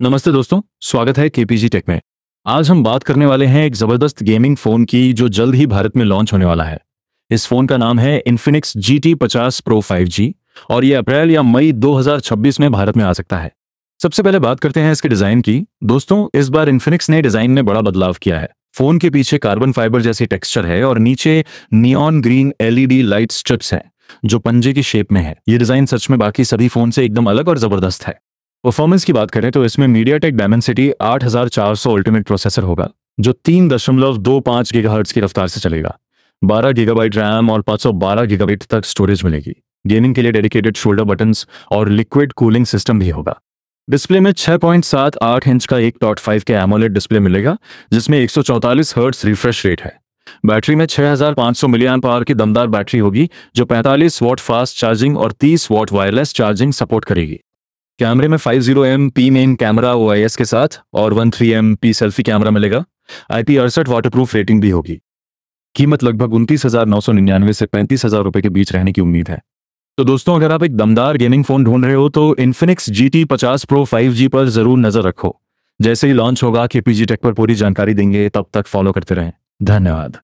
नमस्ते दोस्तों, स्वागत है केपीजी टेक में। आज हम बात करने वाले हैं एक ज़बरदस्त गेमिंग फ़ोन की जो जल्द ही भारत में लॉन्च होने वाला है। इस फ़ोन का नाम है इन्फिनिक्स जी टी पचास प्रो फाइव जी और ये अप्रैल या मई 2026 में भारत में आ सकता है। सबसे पहले बात करते हैं इसके डिज़ाइन की। दोस्तों, इस बार इन्फिनिक्स ने डिज़ाइन में बड़ा बदलाव किया है। फ़ोन के पीछे कार्बन फाइबर जैसी टेक्सचर है और नीचे neon green LED light strips हैं, जो पंजे की शेप में है। ये डिज़ाइन सच में बाकी सभी फ़ोन से एकदम अलग और ज़बरदस्त है। परफॉर्मेंस की बात करें तो इसमें मीडिया टेक डायमेंसिटी आठ हज़ार चार सौ अल्टीमेट प्रोसेसर होगा, जो तीन दशमलव दो पाँच गीगाहर्ट्ज की रफ्तार से चलेगा। बारह गीगाबाइट रैम और पाँच सौ बारह गीगाबाइट तक स्टोरेज मिलेगी। गेमिंग के लिए डेडिकेटेड शोल्डर बटन्स और लिक्विड कूलिंग सिस्टम भी होगा। डिस्प्ले में 6.78 इंच का एक dot five K AMOLED display मिलेगा, जिसमें एक सौ हर्ट्स रिफ्रेश रेट है। बैटरी में 6500 मिलियन पावर की दमदार बैटरी होगी, जो 45 वॉट फास्ट चार्जिंग और 30 वॉट वायरलेस चार्जिंग सपोर्ट करेगी। कैमरे में 50 M P main camera O I S के साथ और 13 एम पी सेल्फी कैमरा मिलेगा। आई पी अड़सठ वाटरप्रूफ रेटिंग भी होगी। कीमत लगभग उनतीस हज़ार नौ सौ निन्यानवे से पैंतीस हज़ार रुपए के बीच रहने की उम्मीद है। तो दोस्तों, अगर आप एक दमदार गेमिंग फ़ोन ढूंढ रहे हो तो इन्फिनिक्स जी टी पचास प्रो फाइव जी पर ज़रूर नज़र रखो। जैसे ही लॉन्च होगा के पीजी टेक पर पूरी जानकारी देंगे। तब तक फॉलो करते रहें। धन्यवाद।